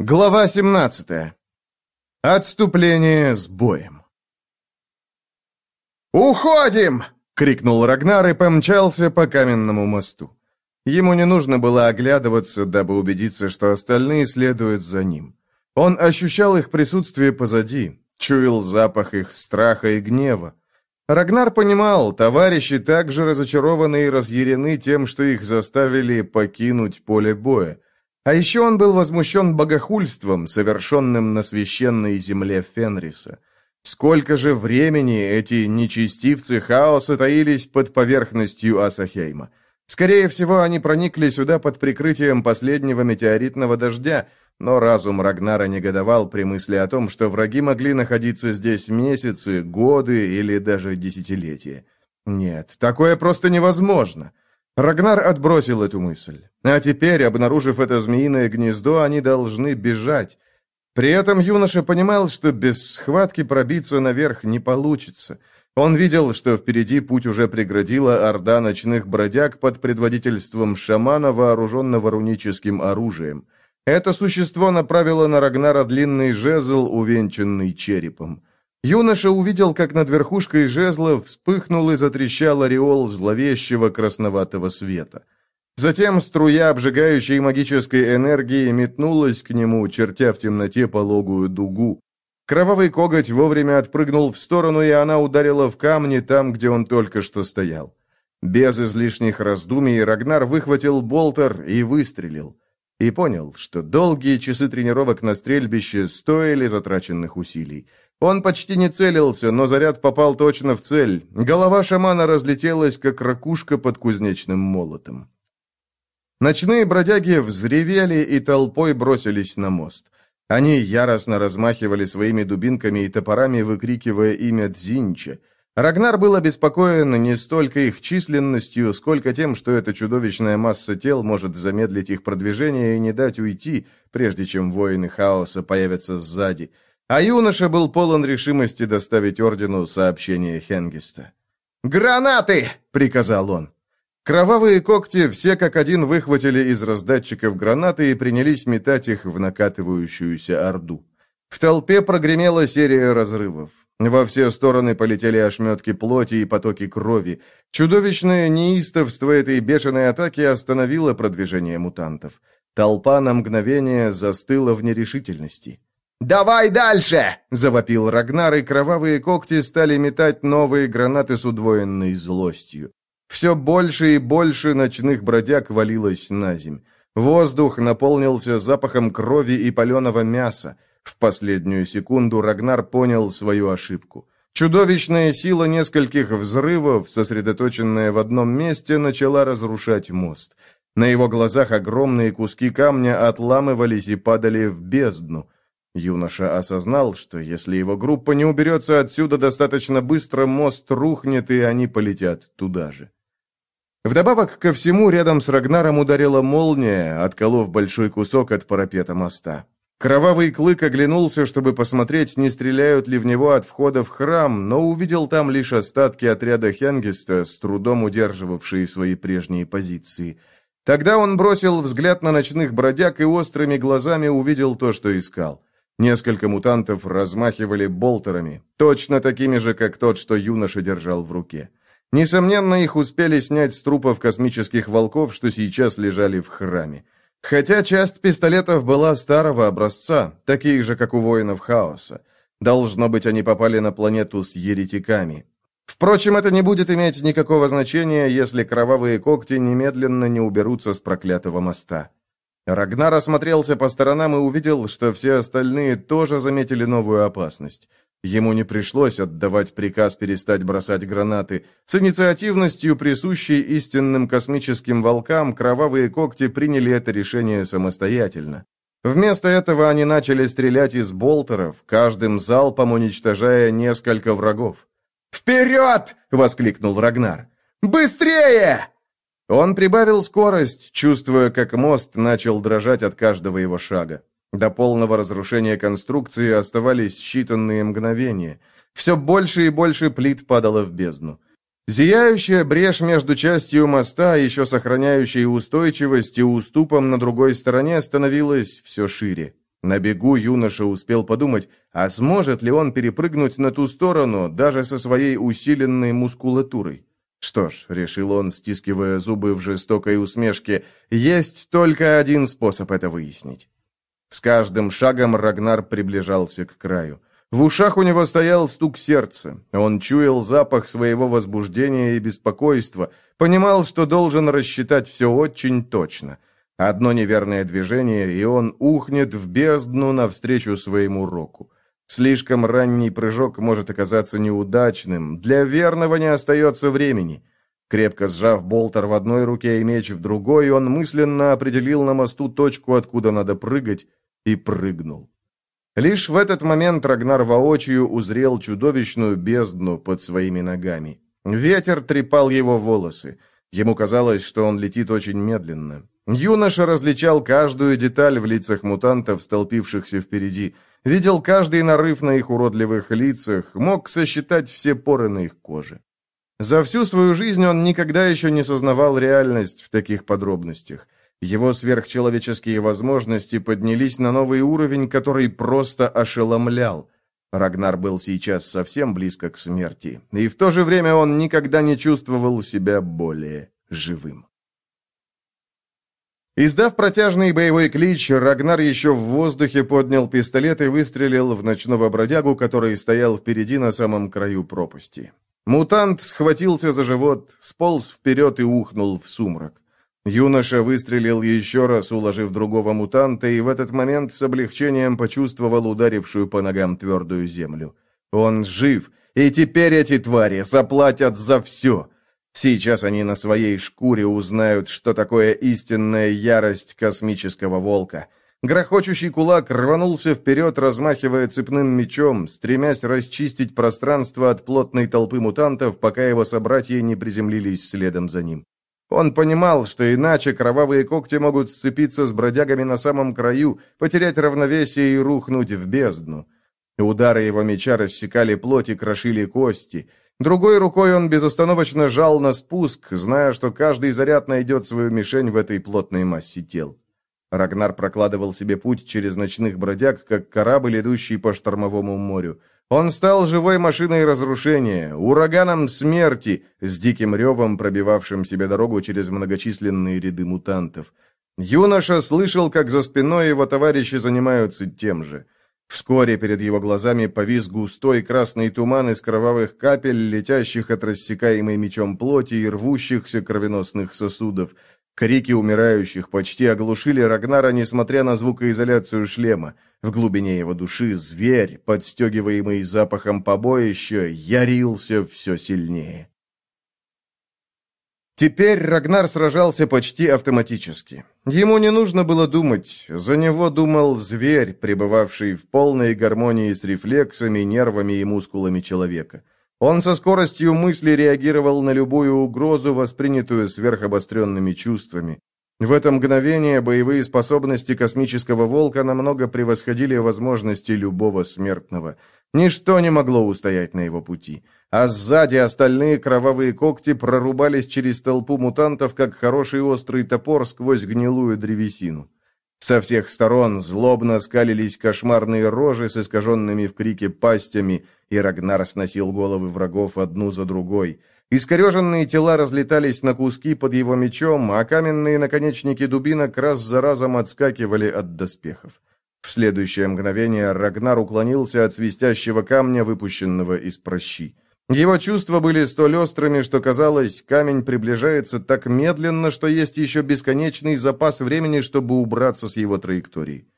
Глава 17. Отступление с боем. «Уходим!» — крикнул Рагнар и помчался по каменному мосту. Ему не нужно было оглядываться, дабы убедиться, что остальные следуют за ним. Он ощущал их присутствие позади, чуял запах их страха и гнева. Рагнар понимал, товарищи также разочарованы и разъярены тем, что их заставили покинуть поле боя. А еще он был возмущен богохульством, совершенным на священной земле Фенриса. Сколько же времени эти нечестивцы хаоса таились под поверхностью Асахейма? Скорее всего, они проникли сюда под прикрытием последнего метеоритного дождя, но разум Рагнара негодовал при мысли о том, что враги могли находиться здесь месяцы, годы или даже десятилетия. Нет, такое просто невозможно. Рагнар отбросил эту мысль. А теперь, обнаружив это змеиное гнездо, они должны бежать. При этом юноша понимал, что без схватки пробиться наверх не получится. Он видел, что впереди путь уже преградила орда ночных бродяг под предводительством шамана, вооруженного руническим оружием. Это существо направило на Рагнара длинный жезл, увенчанный черепом. Юноша увидел, как над верхушкой жезла вспыхнул и затрещал ореол зловещего красноватого света. Затем струя обжигающей магической энергии метнулась к нему, чертя в темноте пологую дугу. Кровавый коготь вовремя отпрыгнул в сторону, и она ударила в камни там, где он только что стоял. Без излишних раздумий Рагнар выхватил болтер и выстрелил. И понял, что долгие часы тренировок на стрельбище стоили затраченных усилий. Он почти не целился, но заряд попал точно в цель. Голова шамана разлетелась, как ракушка под кузнечным молотом. Ночные бродяги взревели и толпой бросились на мост. Они яростно размахивали своими дубинками и топорами, выкрикивая имя Дзинча. Рагнар был обеспокоен не столько их численностью, сколько тем, что эта чудовищная масса тел может замедлить их продвижение и не дать уйти, прежде чем воины хаоса появятся сзади. А юноша был полон решимости доставить ордену сообщение Хенгиста. «Гранаты!» — приказал он. Кровавые когти все как один выхватили из раздатчиков гранаты и принялись метать их в накатывающуюся орду. В толпе прогремела серия разрывов. Во все стороны полетели ошметки плоти и потоки крови. Чудовищное неистовство этой бешеной атаки остановило продвижение мутантов. Толпа на мгновение застыла в нерешительности. «Давай дальше!» — завопил Рагнар, и кровавые когти стали метать новые гранаты с удвоенной злостью. Все больше и больше ночных бродяг валилось на земь. Воздух наполнился запахом крови и паленого мяса. В последнюю секунду Рагнар понял свою ошибку. Чудовищная сила нескольких взрывов, сосредоточенная в одном месте, начала разрушать мост. На его глазах огромные куски камня отламывались и падали в бездну. Юноша осознал, что если его группа не уберется отсюда достаточно быстро, мост рухнет, и они полетят туда же. Вдобавок ко всему, рядом с Рагнаром ударила молния, отколов большой кусок от парапета моста. Кровавый клык оглянулся, чтобы посмотреть, не стреляют ли в него от входа в храм, но увидел там лишь остатки отряда Хенгиста, с трудом удерживавшие свои прежние позиции. Тогда он бросил взгляд на ночных бродяг и острыми глазами увидел то, что искал. Несколько мутантов размахивали болтерами, точно такими же, как тот, что юноша держал в руке. Несомненно, их успели снять с трупов космических волков, что сейчас лежали в храме. Хотя часть пистолетов была старого образца, таких же, как у воинов хаоса. Должно быть, они попали на планету с еретиками. Впрочем, это не будет иметь никакого значения, если кровавые когти немедленно не уберутся с проклятого моста. Рагнар осмотрелся по сторонам и увидел, что все остальные тоже заметили новую опасность. Ему не пришлось отдавать приказ перестать бросать гранаты. С инициативностью, присущей истинным космическим волкам, кровавые когти приняли это решение самостоятельно. Вместо этого они начали стрелять из болтеров, каждым залпом уничтожая несколько врагов. «Вперед!» — воскликнул Рагнар. «Быстрее!» Он прибавил скорость, чувствуя, как мост начал дрожать от каждого его шага. До полного разрушения конструкции оставались считанные мгновения. Все больше и больше плит падало в бездну. Зияющая брешь между частью моста, еще сохраняющей устойчивость, и уступом на другой стороне становилась все шире. На бегу юноша успел подумать, а сможет ли он перепрыгнуть на ту сторону даже со своей усиленной мускулатурой. Что ж, решил он, стискивая зубы в жестокой усмешке, есть только один способ это выяснить. С каждым шагом Рагнар приближался к краю. В ушах у него стоял стук сердца. Он чуял запах своего возбуждения и беспокойства, понимал, что должен рассчитать все очень точно. Одно неверное движение, и он ухнет в бездну навстречу своему року. Слишком ранний прыжок может оказаться неудачным. Для верного не остается времени. Крепко сжав болтер в одной руке и меч в другой, он мысленно определил на мосту точку, откуда надо прыгать, и прыгнул. Лишь в этот момент Рагнар воочию узрел чудовищную бездну под своими ногами. Ветер трепал его волосы. Ему казалось, что он летит очень медленно. Юноша различал каждую деталь в лицах мутантов, столпившихся впереди, видел каждый нарыв на их уродливых лицах, мог сосчитать все поры на их коже. За всю свою жизнь он никогда еще не сознавал реальность в таких подробностях. Его сверхчеловеческие возможности поднялись на новый уровень, который просто ошеломлял. Рагнар был сейчас совсем близко к смерти, и в то же время он никогда не чувствовал себя более живым. Издав протяжный боевой клич, Рагнар еще в воздухе поднял пистолет и выстрелил в ночного бродягу, который стоял впереди на самом краю пропасти. Мутант схватился за живот, сполз вперед и ухнул в сумрак. Юноша выстрелил еще раз, уложив другого мутанта, и в этот момент с облегчением почувствовал ударившую по ногам твердую землю. Он жив, и теперь эти твари заплатят за все. Сейчас они на своей шкуре узнают, что такое истинная ярость космического волка. Грохочущий кулак рванулся вперед, размахивая цепным мечом, стремясь расчистить пространство от плотной толпы мутантов, пока его собратья не приземлились следом за ним. Он понимал, что иначе кровавые когти могут сцепиться с бродягами на самом краю, потерять равновесие и рухнуть в бездну. Удары его меча рассекали плоть и крошили кости – Другой рукой он безостановочно жал на спуск, зная, что каждый заряд найдет свою мишень в этой плотной массе тел. Рагнар прокладывал себе путь через ночных бродяг, как корабль, идущий по штормовому морю. Он стал живой машиной разрушения, ураганом смерти, с диким ревом, пробивавшим себе дорогу через многочисленные ряды мутантов. Юноша слышал, как за спиной его товарищи занимаются тем же – Вскоре перед его глазами повис густой красный туман из кровавых капель, летящих от рассекаемой мечом плоти и рвущихся кровеносных сосудов. Крики умирающих почти оглушили Рагнара, несмотря на звукоизоляцию шлема. В глубине его души зверь, подстегиваемый запахом побоища, ярился все сильнее. Теперь Рагнар сражался почти автоматически. Ему не нужно было думать, за него думал зверь, пребывавший в полной гармонии с рефлексами, нервами и мускулами человека. Он со скоростью мысли реагировал на любую угрозу, воспринятую сверхобостренными чувствами. В это мгновение боевые способности космического волка намного превосходили возможности любого смертного. Ничто не могло устоять на его пути а сзади остальные кровавые когти прорубались через толпу мутантов, как хороший острый топор сквозь гнилую древесину. Со всех сторон злобно скалились кошмарные рожи с искаженными в крике пастями, и Рагнар сносил головы врагов одну за другой. Искореженные тела разлетались на куски под его мечом, а каменные наконечники дубинок раз за разом отскакивали от доспехов. В следующее мгновение Рагнар уклонился от свистящего камня, выпущенного из прощи. Его чувства были столь острыми, что казалось, камень приближается так медленно, что есть еще бесконечный запас времени, чтобы убраться с его траектории.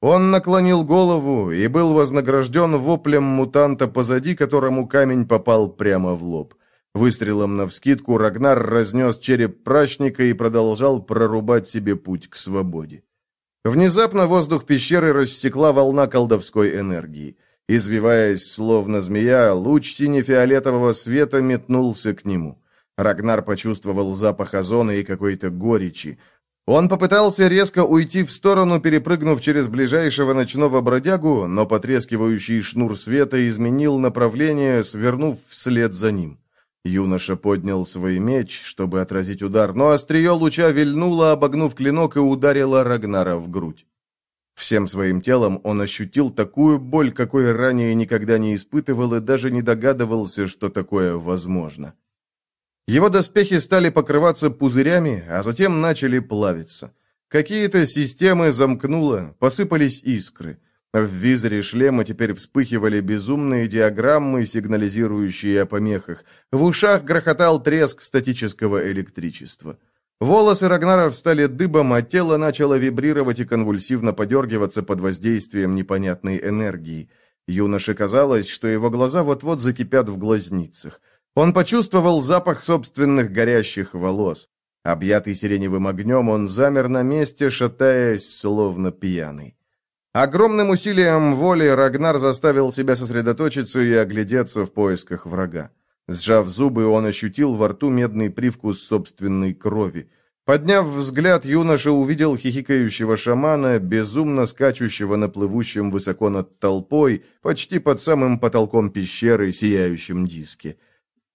Он наклонил голову и был вознагражден воплем мутанта позади, которому камень попал прямо в лоб. Выстрелом навскидку Рагнар разнес череп прачника и продолжал прорубать себе путь к свободе. Внезапно воздух пещеры рассекла волна колдовской энергии. Извиваясь, словно змея, луч сине-фиолетового света метнулся к нему. Рагнар почувствовал запах озона и какой-то горечи. Он попытался резко уйти в сторону, перепрыгнув через ближайшего ночного бродягу, но потрескивающий шнур света изменил направление, свернув вслед за ним. Юноша поднял свой меч, чтобы отразить удар, но острие луча вильнуло, обогнув клинок и ударило Рагнара в грудь. Всем своим телом он ощутил такую боль, какой ранее никогда не испытывал и даже не догадывался, что такое возможно. Его доспехи стали покрываться пузырями, а затем начали плавиться. Какие-то системы замкнуло, посыпались искры. В визоре шлема теперь вспыхивали безумные диаграммы, сигнализирующие о помехах. В ушах грохотал треск статического электричества. Волосы Рагнара встали дыбом, а тело начало вибрировать и конвульсивно подергиваться под воздействием непонятной энергии. Юноше казалось, что его глаза вот-вот закипят в глазницах. Он почувствовал запах собственных горящих волос. Объятый сиреневым огнем, он замер на месте, шатаясь, словно пьяный. Огромным усилием воли Рагнар заставил себя сосредоточиться и оглядеться в поисках врага. Сжав зубы, он ощутил во рту медный привкус собственной крови. Подняв взгляд, юноша увидел хихикающего шамана, безумно скачущего на плывущем высоко над толпой, почти под самым потолком пещеры, сияющем диске.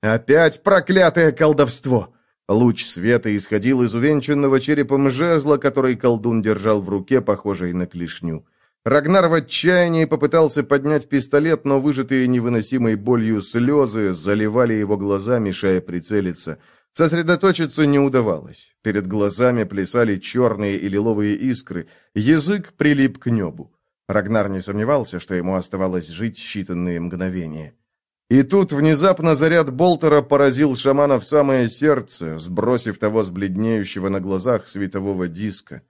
«Опять проклятое колдовство!» Луч света исходил из увенчанного черепом жезла, который колдун держал в руке, похожей на клешню. Рагнар в отчаянии попытался поднять пистолет, но выжатые невыносимой болью слезы заливали его глаза, мешая прицелиться. Сосредоточиться не удавалось. Перед глазами плясали черные и лиловые искры. Язык прилип к небу. Рагнар не сомневался, что ему оставалось жить считанные мгновения. И тут внезапно заряд болтера поразил шамана в самое сердце, сбросив того с бледнеющего на глазах светового диска.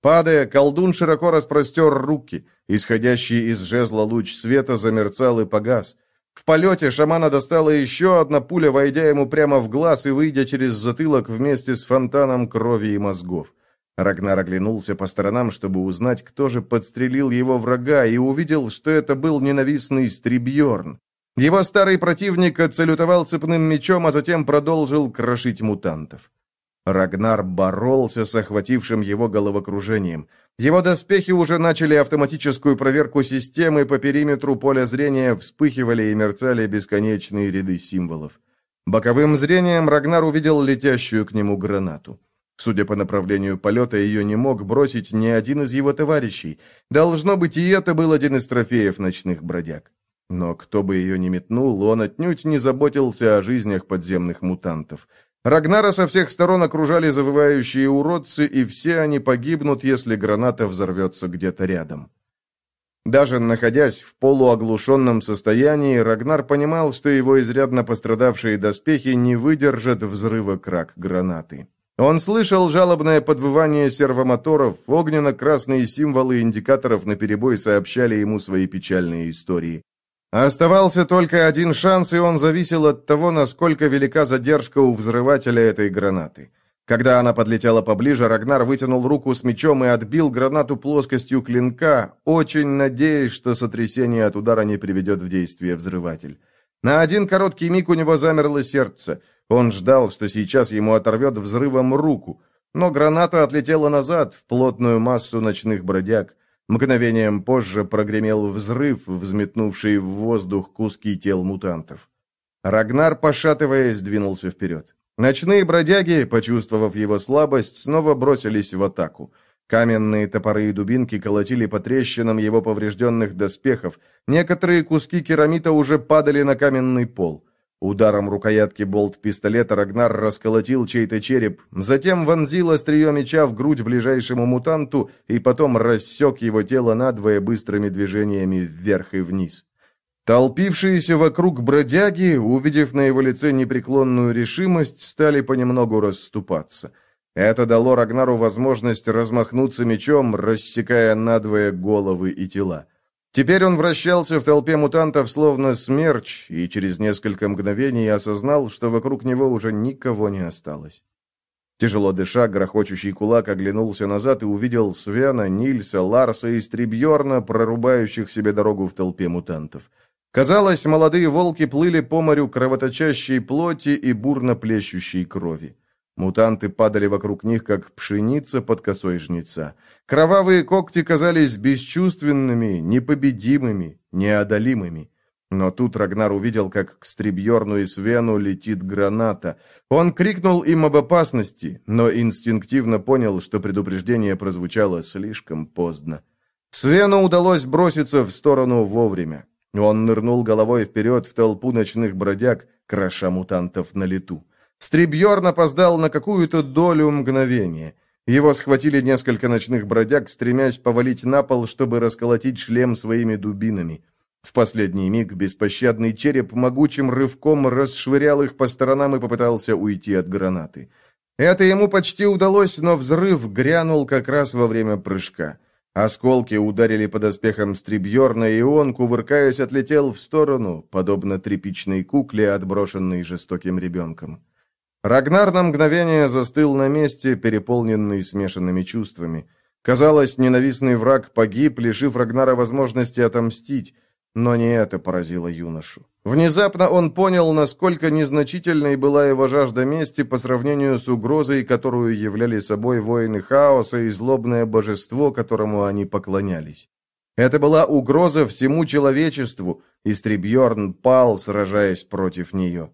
Падая, колдун широко распростер руки. Исходящий из жезла луч света замерцал и погас. В полете шамана достала еще одна пуля, войдя ему прямо в глаз и выйдя через затылок вместе с фонтаном крови и мозгов. Рагнар оглянулся по сторонам, чтобы узнать, кто же подстрелил его врага, и увидел, что это был ненавистный Стрибьерн. Его старый противник отсалютовал цепным мечом, а затем продолжил крошить мутантов. Рагнар боролся с охватившим его головокружением. Его доспехи уже начали автоматическую проверку системы, по периметру поля зрения вспыхивали и мерцали бесконечные ряды символов. Боковым зрением Рагнар увидел летящую к нему гранату. Судя по направлению полета, ее не мог бросить ни один из его товарищей. Должно быть, и это был один из трофеев ночных бродяг. Но кто бы ее ни метнул, он отнюдь не заботился о жизнях подземных мутантов. Рагнара со всех сторон окружали завывающие уродцы, и все они погибнут, если граната взорвется где-то рядом. Даже находясь в полуоглушенном состоянии, Рагнар понимал, что его изрядно пострадавшие доспехи не выдержат взрыва крак гранаты. Он слышал жалобное подвывание сервомоторов, огненно-красные символы индикаторов наперебой сообщали ему свои печальные истории. Оставался только один шанс, и он зависел от того, насколько велика задержка у взрывателя этой гранаты. Когда она подлетела поближе, Рагнар вытянул руку с мечом и отбил гранату плоскостью клинка, очень надеясь, что сотрясение от удара не приведет в действие взрыватель. На один короткий миг у него замерло сердце. Он ждал, что сейчас ему оторвет взрывом руку, но граната отлетела назад, в плотную массу ночных бродяг. Мгновением позже прогремел взрыв, взметнувший в воздух куски тел мутантов. Рагнар, пошатываясь, двинулся вперед. Ночные бродяги, почувствовав его слабость, снова бросились в атаку. Каменные топоры и дубинки колотили по трещинам его поврежденных доспехов. Некоторые куски керамита уже падали на каменный пол. Ударом рукоятки болт-пистолета Рагнар расколотил чей-то череп, затем вонзил острие меча в грудь ближайшему мутанту и потом рассек его тело надвое быстрыми движениями вверх и вниз. Толпившиеся вокруг бродяги, увидев на его лице непреклонную решимость, стали понемногу расступаться. Это дало Рагнару возможность размахнуться мечом, рассекая надвое головы и тела. Теперь он вращался в толпе мутантов словно смерч, и через несколько мгновений осознал, что вокруг него уже никого не осталось. Тяжело дыша, грохочущий кулак оглянулся назад и увидел Свена, Нильса, Ларса и Стрибьерна, прорубающих себе дорогу в толпе мутантов. Казалось, молодые волки плыли по морю кровоточащей плоти и бурно плещущей крови. Мутанты падали вокруг них, как пшеница под косой жнеца. Кровавые когти казались бесчувственными, непобедимыми, неодолимыми. Но тут Рагнар увидел, как к Стрибьерну и Свену летит граната. Он крикнул им об опасности, но инстинктивно понял, что предупреждение прозвучало слишком поздно. Свену удалось броситься в сторону вовремя. Он нырнул головой вперед в толпу ночных бродяг, кроша мутантов на лету. Стрибьерн опоздал на какую-то долю мгновения. Его схватили несколько ночных бродяг, стремясь повалить на пол, чтобы расколотить шлем своими дубинами. В последний миг беспощадный череп могучим рывком расшвырял их по сторонам и попытался уйти от гранаты. Это ему почти удалось, но взрыв грянул как раз во время прыжка. Осколки ударили по доспехам Стрибьерна, и он, кувыркаясь, отлетел в сторону, подобно тряпичной кукле, отброшенной жестоким ребенком. Рагнар на мгновение застыл на месте, переполненный смешанными чувствами. Казалось, ненавистный враг погиб, лишив Рагнара возможности отомстить. Но не это поразило юношу. Внезапно он понял, насколько незначительной была его жажда мести по сравнению с угрозой, которую являли собой воины хаоса и злобное божество, которому они поклонялись. Это была угроза всему человечеству, и Стрибьерн пал, сражаясь против нее.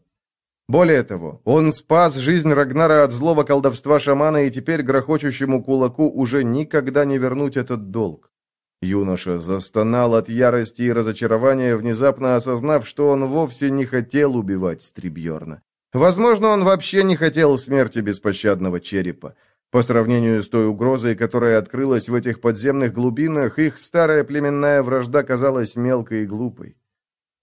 Более того, он спас жизнь Рагнара от злого колдовства шамана, и теперь грохочущему кулаку уже никогда не вернуть этот долг. Юноша застонал от ярости и разочарования, внезапно осознав, что он вовсе не хотел убивать Стрибьерна. Возможно, он вообще не хотел смерти беспощадного черепа. По сравнению с той угрозой, которая открылась в этих подземных глубинах, их старая племенная вражда казалась мелкой и глупой.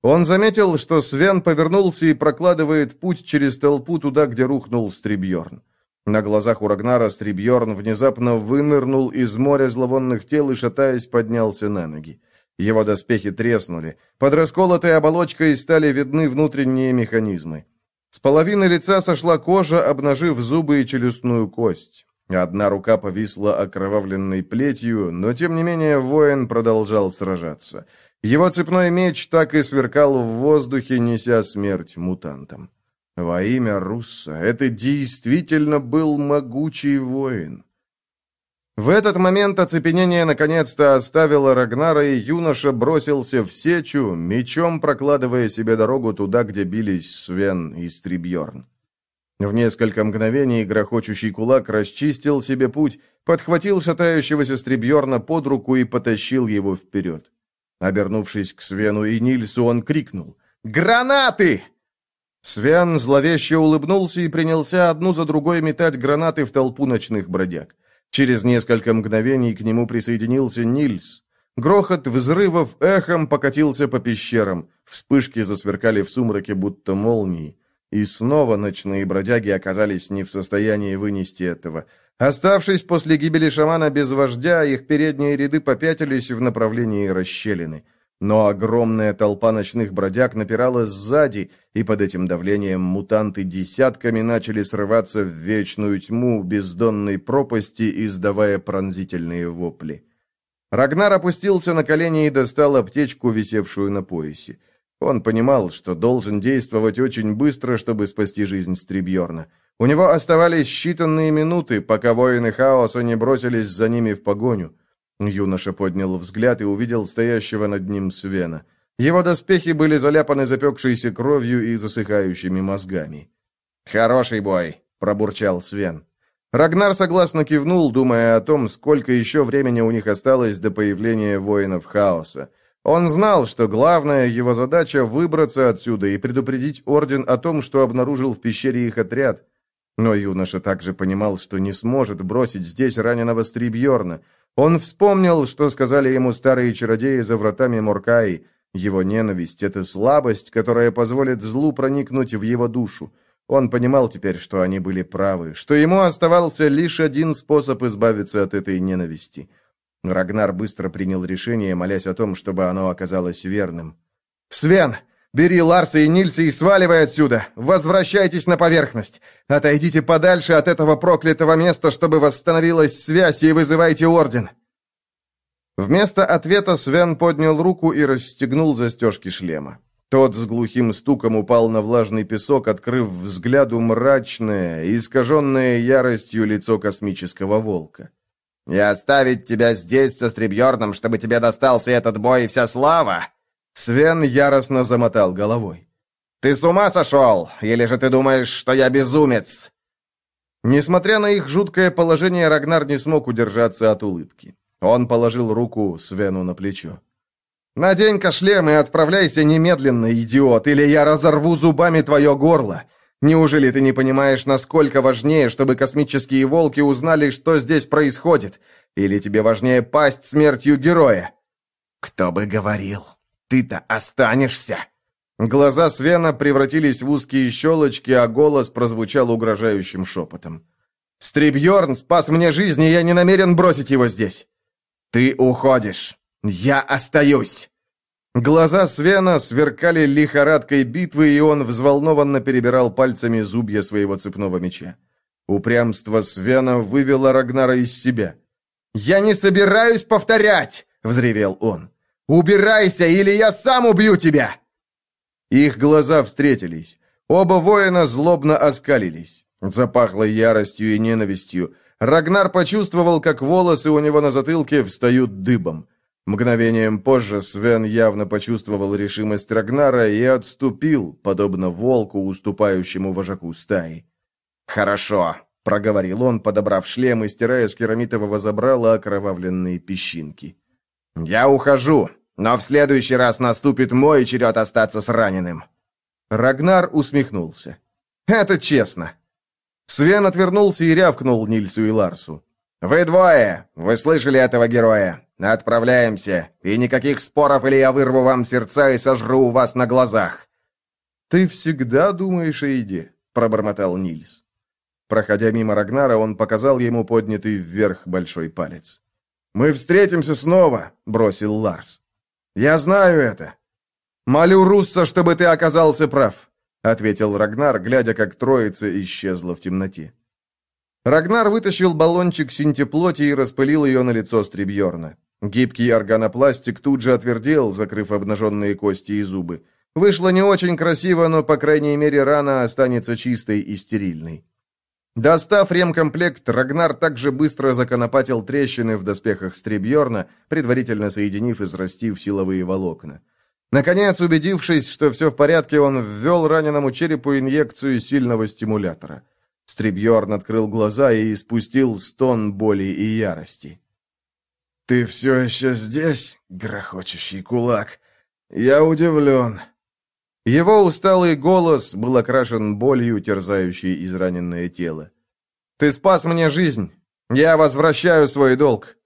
Он заметил, что Свен повернулся и прокладывает путь через толпу туда, где рухнул Стрибьерн. На глазах у Рагнара Стрибьерн внезапно вынырнул из моря зловонных тел и, шатаясь, поднялся на ноги. Его доспехи треснули. Под расколотой оболочкой стали видны внутренние механизмы. С половины лица сошла кожа, обнажив зубы и челюстную кость. Одна рука повисла окровавленной плетью, но, тем не менее, воин продолжал сражаться. Его цепной меч так и сверкал в воздухе, неся смерть мутантам. Во имя Русса, это действительно был могучий воин. В этот момент оцепенение наконец-то оставило Рагнара, и юноша бросился в сечу, мечом прокладывая себе дорогу туда, где бились Свен и Стрибьерн. В несколько мгновений грохочущий кулак расчистил себе путь, подхватил шатающегося Стрибьерна под руку и потащил его вперед. Обернувшись к Свену и Нильсу, он крикнул «Гранаты!» Свян зловеще улыбнулся и принялся одну за другой метать гранаты в толпу ночных бродяг. Через несколько мгновений к нему присоединился Нильс. Грохот взрывов эхом покатился по пещерам, вспышки засверкали в сумраке, будто молнии. И снова ночные бродяги оказались не в состоянии вынести этого. Оставшись после гибели шамана без вождя, их передние ряды попятились в направлении расщелины. Но огромная толпа ночных бродяг напирала сзади, и под этим давлением мутанты десятками начали срываться в вечную тьму бездонной пропасти, издавая пронзительные вопли. Рагнар опустился на колени и достал аптечку, висевшую на поясе. Он понимал, что должен действовать очень быстро, чтобы спасти жизнь Стрибьерна. У него оставались считанные минуты, пока воины хаоса не бросились за ними в погоню. Юноша поднял взгляд и увидел стоящего над ним Свена. Его доспехи были заляпаны запекшейся кровью и засыхающими мозгами. «Хороший бой», — пробурчал Свен. Рагнар согласно кивнул, думая о том, сколько еще времени у них осталось до появления воинов хаоса. Он знал, что главная его задача — выбраться отсюда и предупредить Орден о том, что обнаружил в пещере их отряд. Но юноша также понимал, что не сможет бросить здесь раненого Стрибьерна. Он вспомнил, что сказали ему старые чародеи за вратами Моркаи. Его ненависть — это слабость, которая позволит злу проникнуть в его душу. Он понимал теперь, что они были правы, что ему оставался лишь один способ избавиться от этой ненависти. Рагнар быстро принял решение, молясь о том, чтобы оно оказалось верным. «Свен, бери Ларса и Нильса и сваливай отсюда! Возвращайтесь на поверхность! Отойдите подальше от этого проклятого места, чтобы восстановилась связь, и вызывайте Орден!» Вместо ответа Свен поднял руку и расстегнул застежки шлема. Тот с глухим стуком упал на влажный песок, открыв взгляду мрачное, искаженное яростью лицо космического волка. «И оставить тебя здесь со Стребьерном, чтобы тебе достался этот бой и вся слава?» Свен яростно замотал головой. «Ты с ума сошел? Или же ты думаешь, что я безумец?» Несмотря на их жуткое положение, Рагнар не смог удержаться от улыбки. Он положил руку Свену на плечо. «Надень-ка шлем и отправляйся немедленно, идиот, или я разорву зубами твое горло. Неужели ты не понимаешь, насколько важнее, чтобы космические волки узнали, что здесь происходит? Или тебе важнее пасть смертью героя?» «Кто бы говорил, ты-то останешься!» Глаза Свена превратились в узкие щелочки, а голос прозвучал угрожающим шепотом. «Стрибьерн спас мне жизнь, и я не намерен бросить его здесь!» «Ты уходишь! Я остаюсь!» Глаза Свена сверкали лихорадкой битвы, и он взволнованно перебирал пальцами зубья своего цепного меча. Упрямство Свена вывело Рагнара из себя. «Я не собираюсь повторять!» — взревел он. «Убирайся, или я сам убью тебя!» Их глаза встретились. Оба воина злобно оскалились. Запахло яростью и ненавистью. Рагнар почувствовал, как волосы у него на затылке встают дыбом. Мгновением позже Свен явно почувствовал решимость Рагнара и отступил, подобно волку, уступающему вожаку стаи. «Хорошо», — проговорил он, подобрав шлем и стирая с керамитового забрала окровавленные песчинки. «Я ухожу. Но в следующий раз наступит мой черед остаться с раненым». Рагнар усмехнулся. «Это честно». Свен отвернулся и рявкнул Нильсу и Ларсу. «Вы двое! Вы слышали этого героя? Отправляемся, и никаких споров, или я вырву вам сердца и сожру у вас на глазах!» «Ты всегда думаешь о еде», — пробормотал Нильс. Проходя мимо Рагнара, он показал ему поднятый вверх большой палец. «Мы встретимся снова», — бросил Ларс. «Я знаю это. Молю Русса, чтобы ты оказался прав», — ответил Рагнар, глядя, как троица исчезла в темноте. Рагнар вытащил баллончик синтеплоти и распылил ее на лицо Стрибьерна. Гибкий органопластик тут же отвердел, закрыв обнаженные кости и зубы. Вышло не очень красиво, но, по крайней мере, рана останется чистой и стерильной. Достав ремкомплект, Рагнар также быстро законопатил трещины в доспехах Стрибьерна, предварительно соединив и срастив силовые волокна. Наконец, убедившись, что все в порядке, он ввел раненому черепу инъекцию сильного стимулятора. Стрибьерн открыл глаза и испустил стон боли и ярости. «Ты все еще здесь, грохочущий кулак? Я удивлен. Его усталый голос был окрашен болью, терзающей израненное тело. «Ты спас мне жизнь! Я возвращаю свой долг!»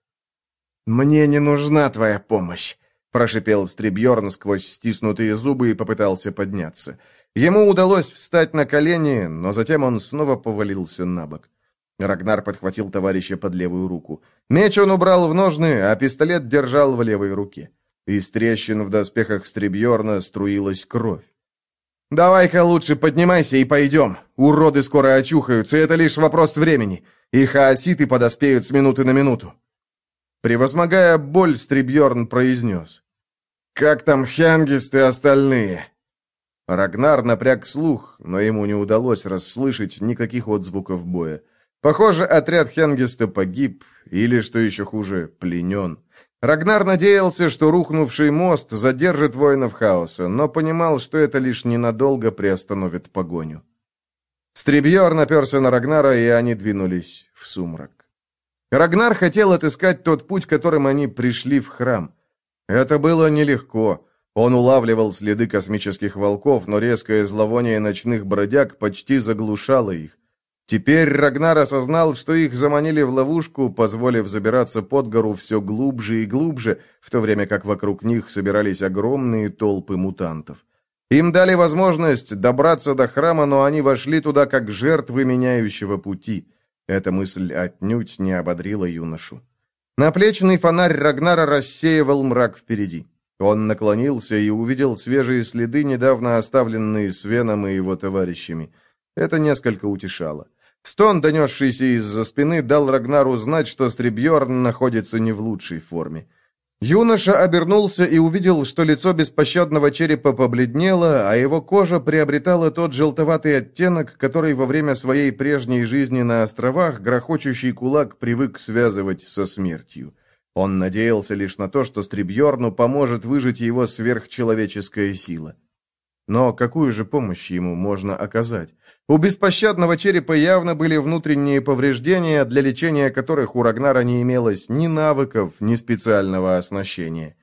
«Мне не нужна твоя помощь!» прошипел Стрибьерн сквозь стиснутые зубы и попытался подняться. Ему удалось встать на колени, но затем он снова повалился на бок. Рагнар подхватил товарища под левую руку. Меч он убрал в ножны, а пистолет держал в левой руке. Из трещин в доспехах Стребьерна струилась кровь. «Давай-ка лучше поднимайся и пойдем. Уроды скоро очухаются, это лишь вопрос времени. И хаоситы подоспеют с минуты на минуту». Превозмогая боль, Стребьерн произнес. «Как там Хянгист и остальные?» Рагнар напряг слух, но ему не удалось расслышать никаких отзвуков боя. Похоже, отряд Хенгиста погиб, или, что еще хуже, пленен. Рагнар надеялся, что рухнувший мост задержит воинов хаоса, но понимал, что это лишь ненадолго приостановит погоню. Стребьер наперся на Рагнара, и они двинулись в сумрак. Рагнар хотел отыскать тот путь, которым они пришли в храм. Это было нелегко. Он улавливал следы космических волков, но резкое зловоние ночных бродяг почти заглушало их. Теперь Рагнар осознал, что их заманили в ловушку, позволив забираться под гору все глубже и глубже, в то время как вокруг них собирались огромные толпы мутантов. Им дали возможность добраться до храма, но они вошли туда как жертвы меняющего пути. Эта мысль отнюдь не ободрила юношу. Наплечный фонарь Рагнара рассеивал мрак впереди. Он наклонился и увидел свежие следы, недавно оставленные Свеном и его товарищами. Это несколько утешало. Стон, донесшийся из-за спины, дал Рагнару знать, что Стрибьерн находится не в лучшей форме. Юноша обернулся и увидел, что лицо беспощадного черепа побледнело, а его кожа приобретала тот желтоватый оттенок, который во время своей прежней жизни на островах грохочущий кулак привык связывать со смертью. Он надеялся лишь на то, что Стрибьерну поможет выжить его сверхчеловеческая сила. Но какую же помощь ему можно оказать? У беспощадного черепа явно были внутренние повреждения, для лечения которых у Рагнара не имелось ни навыков, ни специального оснащения.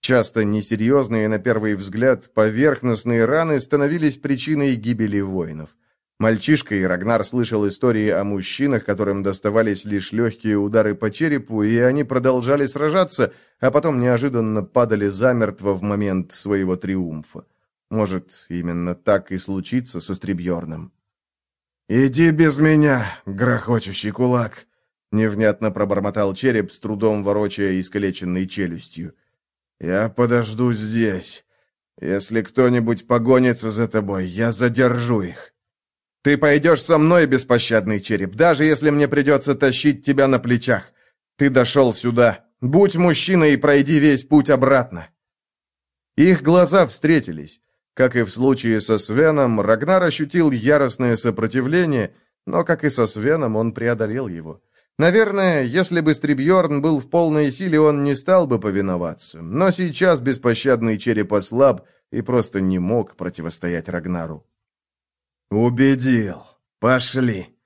Часто несерьезные, на первый взгляд, поверхностные раны становились причиной гибели воинов. Мальчишка и Рагнар слышал истории о мужчинах, которым доставались лишь легкие удары по черепу, и они продолжали сражаться, а потом неожиданно падали замертво в момент своего триумфа. Может, именно так и случится со Стребьерном. «Иди без меня, грохочущий кулак!» Невнятно пробормотал череп, с трудом ворочая искалеченной челюстью. «Я подожду здесь. Если кто-нибудь погонится за тобой, я задержу их». «Ты пойдешь со мной, беспощадный череп, даже если мне придется тащить тебя на плечах. Ты дошел сюда. Будь мужчиной и пройди весь путь обратно». Их глаза встретились. Как и в случае со Свеном, Рагнар ощутил яростное сопротивление, но, как и со Свеном, он преодолел его. Наверное, если бы Стрибьорн был в полной силе, он не стал бы повиноваться, но сейчас беспощадный череп ослаб и просто не мог противостоять Рагнару. «Убедил. Пошли!»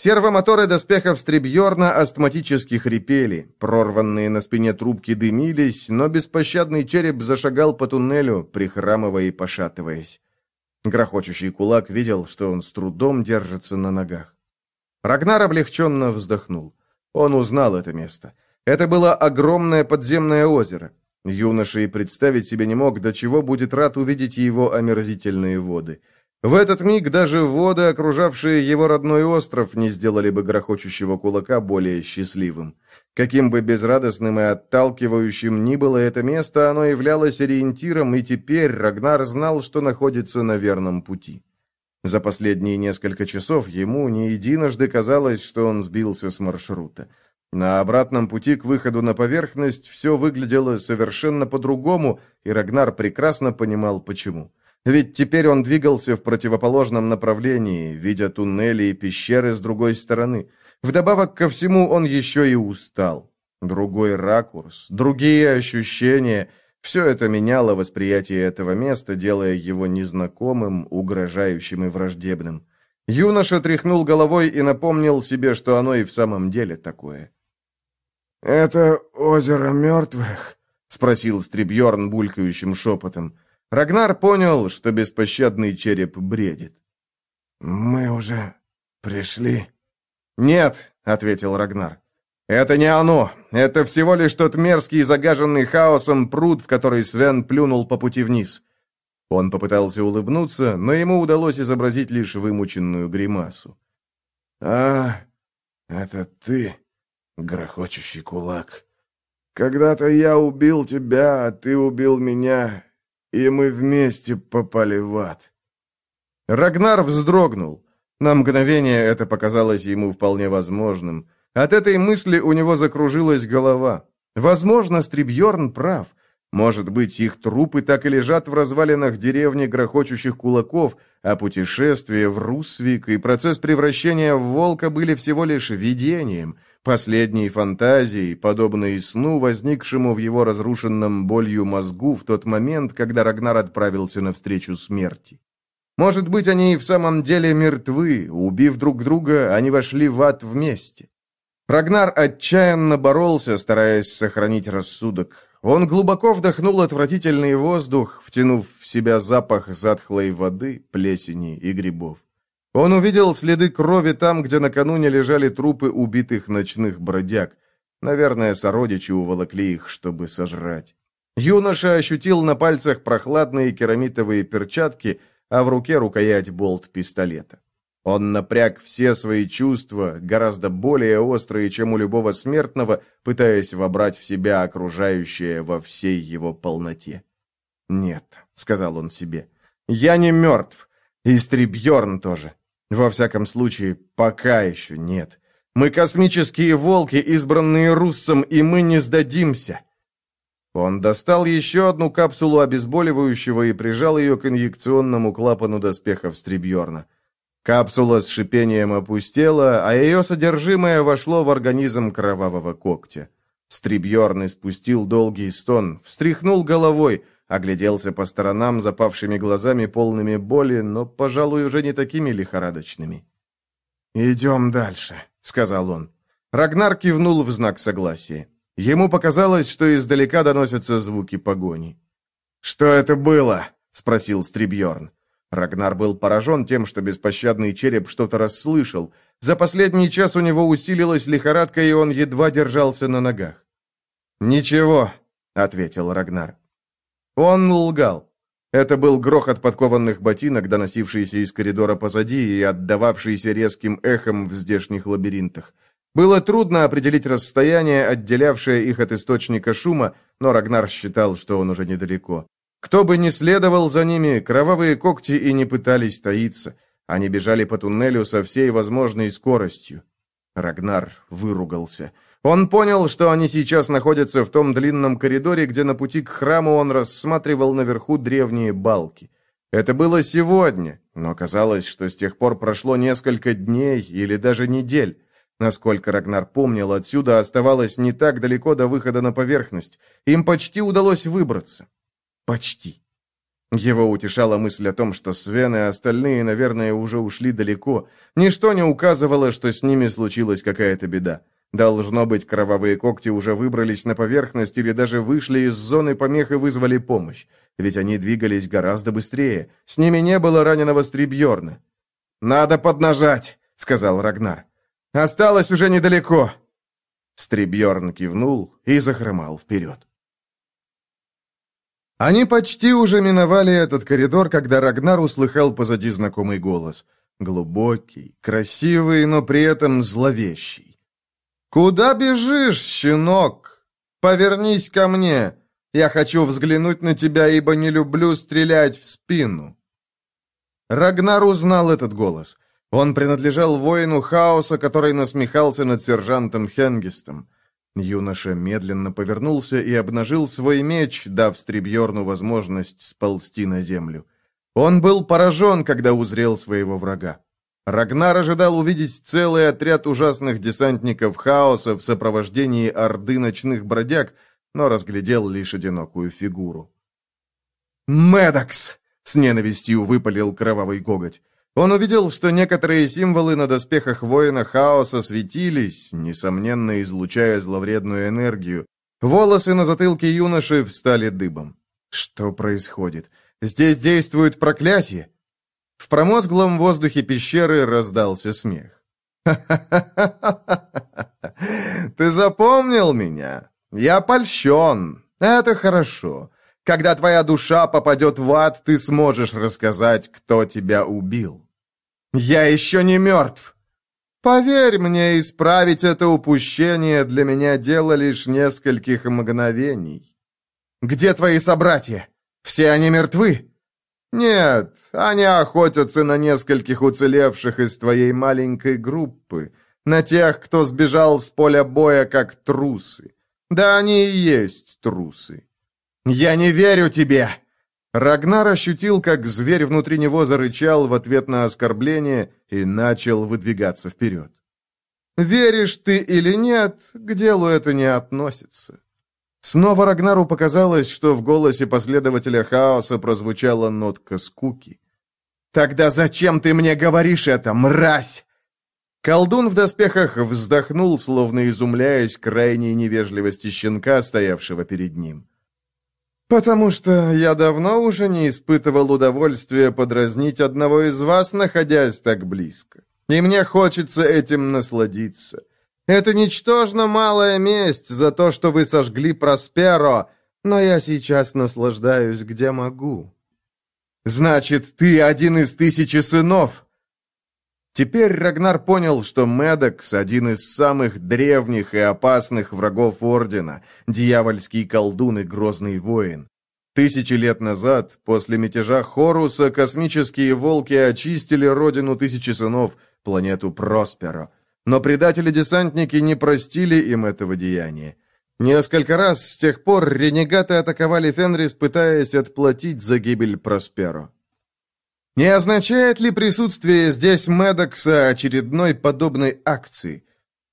Сервомоторы доспехов Стребьерна астматически хрипели, прорванные на спине трубки дымились, но беспощадный череп зашагал по туннелю, прихрамывая и пошатываясь. Грохочущий кулак видел, что он с трудом держится на ногах. Рагнар облегченно вздохнул. Он узнал это место. Это было огромное подземное озеро. Юноша и представить себе не мог, до чего будет рад увидеть его омерзительные воды — в этот миг даже воды, окружавшие его родной остров, не сделали бы грохочущего кулака более счастливым. Каким бы безрадостным и отталкивающим ни было это место, оно являлось ориентиром, и теперь Рагнар знал, что находится на верном пути. За последние несколько часов ему не единожды казалось, что он сбился с маршрута. На обратном пути к выходу на поверхность все выглядело совершенно по-другому, и Рагнар прекрасно понимал, почему. Ведь теперь он двигался в противоположном направлении, видя туннели и пещеры с другой стороны. Вдобавок ко всему он еще и устал. Другой ракурс, другие ощущения – все это меняло восприятие этого места, делая его незнакомым, угрожающим и враждебным. Юноша тряхнул головой и напомнил себе, что оно и в самом деле такое. «Это озеро мертвых?» — спросил Стребьерн булькающим шепотом. Рагнар понял, что беспощадный череп бредит. «Мы уже пришли?» «Нет», — ответил Рагнар. «Это не оно. Это всего лишь тот мерзкий, загаженный хаосом пруд, в который Свен плюнул по пути вниз». Он попытался улыбнуться, но ему удалось изобразить лишь вымученную гримасу. «А, это ты, грохочущий кулак. Когда-то я убил тебя, а ты убил меня, и мы вместе попали в ад». Рагнар вздрогнул. На мгновение это показалось ему вполне возможным. От этой мысли у него закружилась голова. Возможно, Стрибьерн прав. Может быть, их трупы так и лежат в развалинах деревни грохочущих кулаков, а путешествие в Русвик и процесс превращения в волка были всего лишь видением, последней фантазией, подобной сну, возникшему в его разрушенном болью мозгу в тот момент, когда Рагнар отправился навстречу смерти. Может быть, они и в самом деле мертвы, убив друг друга, они вошли в ад вместе. Рагнар отчаянно боролся, стараясь сохранить рассудок. Он глубоко вдохнул отвратительный воздух, втянув в себя запах затхлой воды, плесени и грибов. Он увидел следы крови там, где накануне лежали трупы убитых ночных бродяг. Наверное, сородичи уволокли их, чтобы сожрать. Юноша ощутил на пальцах прохладные керамитовые перчатки, а в руке рукоять болт пистолета. Он напряг все свои чувства, гораздо более острые, чем у любого смертного, пытаясь вобрать в себя окружающее во всей его полноте. «Нет», — сказал он себе, — «я не мертв, и Стрибьерн тоже. Во всяком случае, пока еще нет. Мы космические волки, избранные Руссом, и мы не сдадимся». Он достал еще одну капсулу обезболивающего и прижал ее к инъекционному клапану доспехов Стрибьерна. Капсула с шипением опустела, а ее содержимое вошло в организм кровавого когтя. Стрибьерн испустил долгий стон, встряхнул головой, огляделся по сторонам запавшими глазами, полными боли, но, пожалуй, уже не такими лихорадочными. «Идем дальше», — сказал он. Рагнар кивнул в знак согласия. Ему показалось, что издалека доносятся звуки погони. «Что это было?» — спросил Стрибьерн. Рагнар был поражен тем, что беспощадный череп что-то расслышал. За последний час у него усилилась лихорадка, и он едва держался на ногах. «Ничего», — ответил Рагнар. Он лгал. Это был грохот подкованных ботинок, доносившийся из коридора позади и отдававшийся резким эхом в здешних лабиринтах. Было трудно определить расстояние, отделявшее их от источника шума, но Рагнар считал, что он уже недалеко. Кто бы ни следовал за ними, кровавые когти и не пытались таиться. Они бежали по туннелю со всей возможной скоростью. Рагнар выругался. Он понял, что они сейчас находятся в том длинном коридоре, где на пути к храму он рассматривал наверху древние балки. Это было сегодня, но казалось, что с тех пор прошло несколько дней или даже недель. Насколько Рагнар помнил, отсюда оставалось не так далеко до выхода на поверхность. Им почти удалось выбраться. Почти. Его утешала мысль о том, что Свен и остальные, наверное, уже ушли далеко. Ничто не указывало, что с ними случилась какая-то беда. Должно быть, кровавые когти уже выбрались на поверхность или даже вышли из зоны помех и вызвали помощь. Ведь они двигались гораздо быстрее. С ними не было раненого Стрибьерна. «Надо поднажать», — сказал Рагнар. «Осталось уже недалеко». Стрибьерн кивнул и захромал вперед. Они почти уже миновали этот коридор, когда Рагнар услыхал позади знакомый голос. Глубокий, красивый, но при этом зловещий. «Куда бежишь, щенок? Повернись ко мне. Я хочу взглянуть на тебя, ибо не люблю стрелять в спину». Рагнар узнал этот голос. Он принадлежал воину хаоса, который насмехался над сержантом Хенгистом. Юноша медленно повернулся и обнажил свой меч, дав Стрибьерну возможность сползти на землю. Он был поражен, когда узрел своего врага. Рагнар ожидал увидеть целый отряд ужасных десантников хаоса в сопровождении орды ночных бродяг, но разглядел лишь одинокую фигуру. «Медокс!» — с ненавистью выпалил кровавый коготь. Он увидел, что некоторые символы на доспехах воина хаоса светились, несомненно, излучая зловредную энергию. Волосы на затылке юноши встали дыбом. Что происходит? Здесь действует проклятие? В промозглом воздухе пещеры раздался смех. Ты запомнил меня? Я польщен. Это хорошо. Когда твоя душа попадет в ад, ты сможешь рассказать, кто тебя убил. Я еще не мертв. Поверь мне, исправить это упущение для меня дело лишь нескольких мгновений. Где твои собратья? Все они мертвы? Нет, они охотятся на нескольких уцелевших из твоей маленькой группы, на тех, кто сбежал с поля боя как трусы. Да они и есть трусы. Я не верю тебе!» Рагнар ощутил, как зверь внутри него зарычал в ответ на оскорбление и начал выдвигаться вперед. «Веришь ты или нет, к делу это не относится». Снова Рагнару показалось, что в голосе последователя хаоса прозвучала нотка скуки. «Тогда зачем ты мне говоришь это, мразь?» Колдун в доспехах вздохнул, словно изумляясь крайней невежливости щенка, стоявшего перед ним. «Потому что я давно уже не испытывал удовольствия подразнить одного из вас, находясь так близко. И мне хочется этим насладиться. Это ничтожно малая месть за то, что вы сожгли Просперо, но я сейчас наслаждаюсь, где могу». «Значит, ты один из тысячи сынов?» Теперь Рагнар понял, что Медокс — один из самых древних и опасных врагов Ордена, дьявольский колдун и грозный воин. Тысячи лет назад, после мятежа Хоруса, космические волки очистили родину Тысячи Сынов, планету Просперо. Но предатели-десантники не простили им этого деяния. Несколько раз с тех пор ренегаты атаковали Фенрис, пытаясь отплатить за гибель Просперо. Не означает ли присутствие здесь Медокса очередной подобной акции?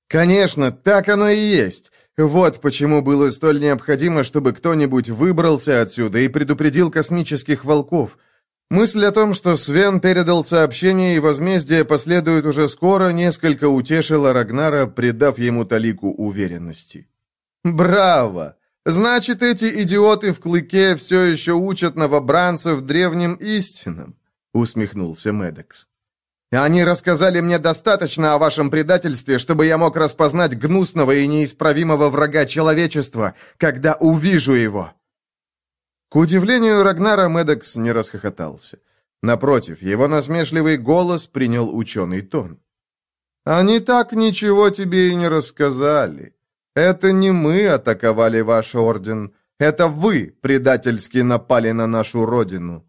Конечно, так оно и есть. Вот почему было столь необходимо, чтобы кто-нибудь выбрался отсюда и предупредил космических волков. Мысль о том, что Свен передал сообщение и возмездие последует уже скоро, несколько утешила Рагнара, придав ему талику уверенности. «Браво! Значит, эти идиоты в клыке все еще учат новобранцев древним истинам», — усмехнулся Медекс. Они рассказали мне достаточно о вашем предательстве, чтобы я мог распознать гнусного и неисправимого врага человечества, когда увижу его». К удивлению Рагнара Медекс не расхохотался. Напротив, его насмешливый голос принял ученый тон. «Они так ничего тебе и не рассказали. Это не мы атаковали ваш орден, это вы предательски напали на нашу родину.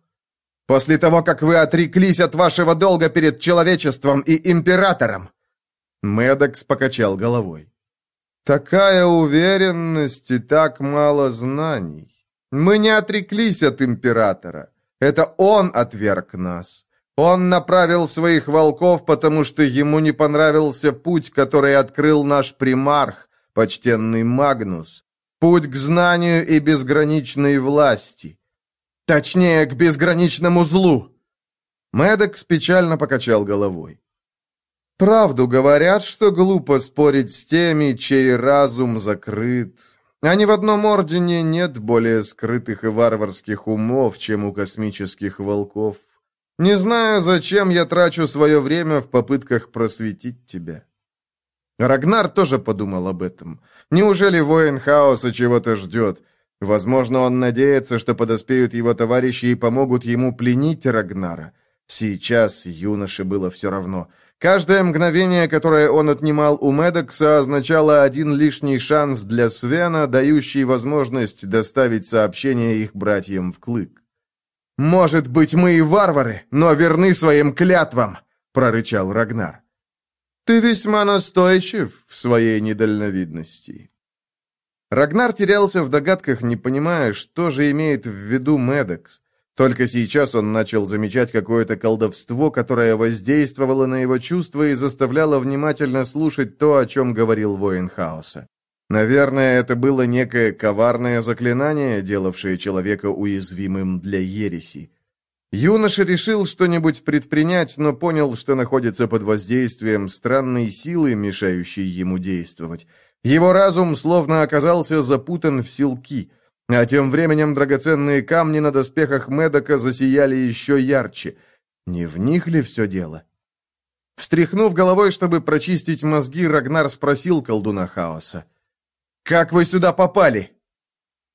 После того, как вы отреклись от вашего долга перед человечеством и императором!» Медокс покачал головой. «Такая уверенность и так мало знаний. Мы не отреклись от императора. Это он отверг нас. Он направил своих волков, потому что ему не понравился путь, который открыл наш примарх, почтенный Магнус. Путь к знанию и безграничной власти. Точнее, к безграничному злу!» Медекс печально покачал головой. «Правду говорят, что глупо спорить с теми, чей разум закрыт. А ни в одном ордене нет более скрытых и варварских умов, чем у космических волков. Не знаю, зачем я трачу свое время в попытках просветить тебя». Рагнар тоже подумал об этом. Неужели воин хаоса чего-то ждет? Возможно, он надеется, что подоспеют его товарищи и помогут ему пленить Рагнара. Сейчас юноше было все равно. Каждое мгновение, которое он отнимал у Медокса, означало один лишний шанс для Свена, дающий возможность доставить сообщение их братьям в Клык. «Может быть, мы и варвары, но верны своим клятвам!» — прорычал Рагнар. «Ты весьма настойчив в своей недальновидности», Рагнар терялся в догадках, не понимая, что же имеет в виду Медекс. Только сейчас он начал замечать какое-то колдовство, которое воздействовало на его чувства и заставляло внимательно слушать то, о чем говорил воин хаоса. Наверное, это было некое коварное заклинание, делавшее человека уязвимым для ереси. Юноша решил что-нибудь предпринять, но понял, что находится под воздействием странной силы, мешающей ему действовать. Его разум словно оказался запутан в силки, а тем временем драгоценные камни на доспехах Медока засияли еще ярче. Не в них ли все дело? Встряхнув головой, чтобы прочистить мозги, Рагнар спросил колдуна хаоса. «Как вы сюда попали?»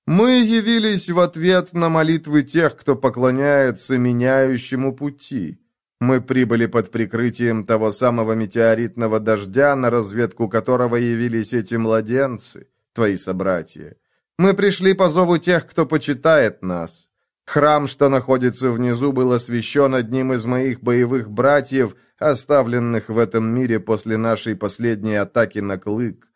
«Мы явились в ответ на молитвы тех, кто поклоняется меняющему пути. Мы прибыли под прикрытием того самого метеоритного дождя, на разведку которого явились эти младенцы, твои собратья. Мы пришли по зову тех, кто почитает нас. Храм, что находится внизу, был освящен одним из моих боевых братьев, оставленных в этом мире после нашей последней атаки на Клык.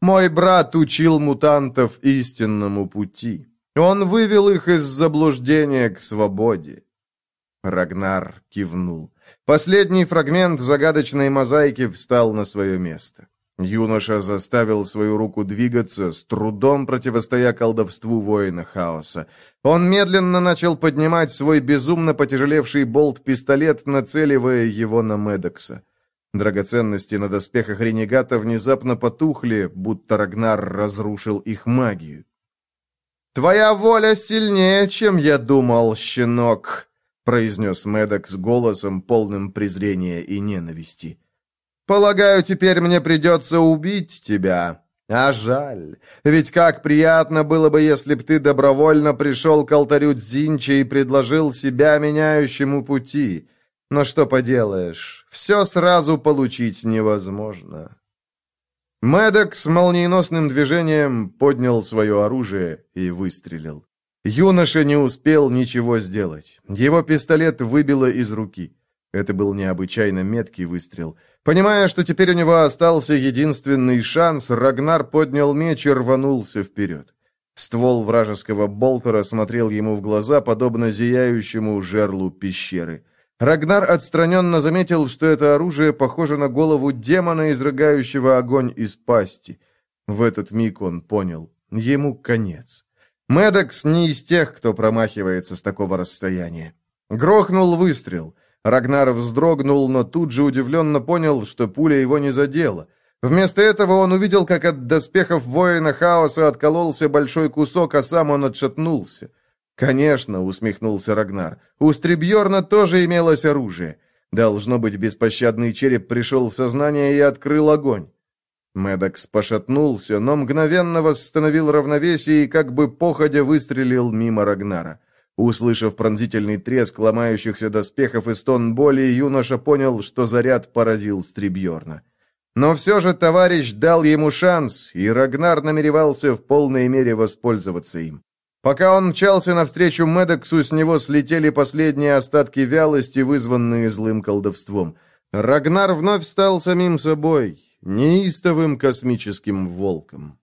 Мой брат учил мутантов истинному пути. Он вывел их из заблуждения к свободе. Рагнар кивнул. Последний фрагмент загадочной мозаики встал на свое место. Юноша заставил свою руку двигаться, с трудом противостоя колдовству воина хаоса. Он медленно начал поднимать свой безумно потяжелевший болт-пистолет, нацеливая его на Медокса. Драгоценности на доспехах ренегата внезапно потухли, будто Рагнар разрушил их магию. «Твоя воля сильнее, чем я думал, щенок!» произнес Медок с голосом, полным презрения и ненависти. «Полагаю, теперь мне придется убить тебя. А жаль, ведь как приятно было бы, если б ты добровольно пришел к алтарю Дзинча и предложил себя меняющему пути. Но что поделаешь, все сразу получить невозможно». Медок с молниеносным движением поднял свое оружие и выстрелил. Юноша не успел ничего сделать. Его пистолет выбило из руки. Это был необычайно меткий выстрел. Понимая, что теперь у него остался единственный шанс, Рагнар поднял меч и рванулся вперед. Ствол вражеского болтера смотрел ему в глаза, подобно зияющему жерлу пещеры. Рагнар отстраненно заметил, что это оружие похоже на голову демона, изрыгающего огонь из пасти. В этот миг он понял. Ему конец. Медекс не из тех, кто промахивается с такого расстояния. Грохнул выстрел. Рагнар вздрогнул, но тут же удивленно понял, что пуля его не задела. Вместо этого он увидел, как от доспехов воина хаоса откололся большой кусок, а сам он отшатнулся. «Конечно», — усмехнулся Рагнар, — «у Стребьерна тоже имелось оружие. Должно быть, беспощадный череп пришел в сознание и открыл огонь». Медокс пошатнулся, но мгновенно восстановил равновесие и как бы походя выстрелил мимо Рагнара. Услышав пронзительный треск ломающихся доспехов и стон боли, юноша понял, что заряд поразил Стрибьорна. Но все же товарищ дал ему шанс, и Рагнар намеревался в полной мере воспользоваться им. Пока он мчался навстречу Медексу, с него слетели последние остатки вялости, вызванные злым колдовством. Рагнар вновь стал самим собой, неистовым космическим волком.